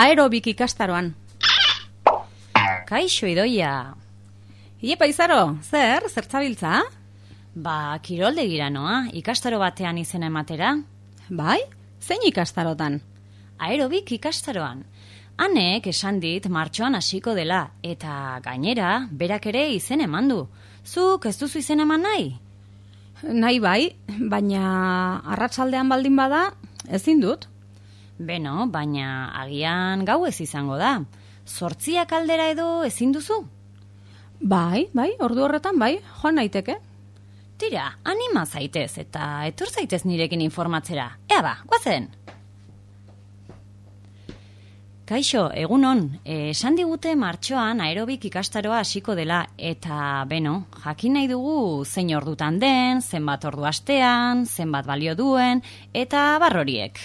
aerobik ikastaroan. Kaixo idoia. Iepa izaro, zer, zertzabiltza? Ba, kirolde gira noa, ikastaro batean izena ematera. Bai? Zein ikastarotan? Aerobik ikastaroan. Hanek esan dit martxoan hasiko dela, eta gainera, berak ere izen eman du. Zuk ez duzu izen eman nahi? Nahi bai, baina arratsaldean baldin bada, ezin dut. Beno, baina agian gau ez izango da. Zortziak aldera edo ezin duzu? Bai, bai, ordu horretan bai, joan naiteke. Tira, anima zaitez eta etor zaitez nirekin informatzera. Ea ba, guazen! Kaixo, egunon, esan digute martxoan aerobik ikastaroa hasiko dela eta beno, jakin nahi dugu zein ordutan den, zenbat ordu astean, zenbat balio duen eta barroriek.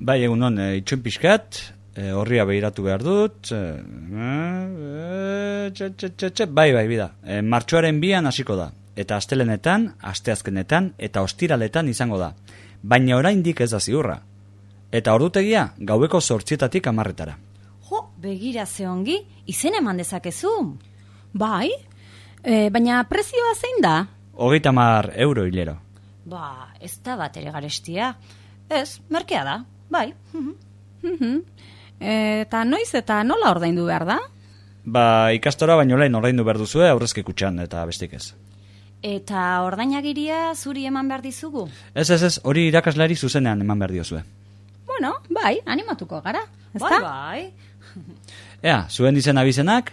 Bai, egunon, e, itxoin pixkat, e, horria behiratu behar dut, e, e, txe, txe, txe, txe, bai, bai, bida, e, martxoaren bian hasiko da, eta astelenetan, asteazkenetan eta ostiraletan izango da, baina oraindik ez da ziurra. Eta ordutegia, gaueko sortzietatik amarretara. Jo, begira ze ongi, izen eman dezakezu. Bai, e, baina prezioa zein da? Hogeita mar euro hilero. Ba, ez da bat ere garestia. Ez, merkea da, bai. Mhm. E, eta noiz eta nola ordaindu behar da? Ba, ikastora baino lehen ordaindu behar duzue aurrezki kutxan eta bestik ez. Eta ordainagiria zuri eman behar dizugu? Ez, ez, ez, hori irakaslari zuzenean eman behar diozue. Bueno, bai, animatuko gara, ez Bai, bai. Ea, zuen izen abizenak?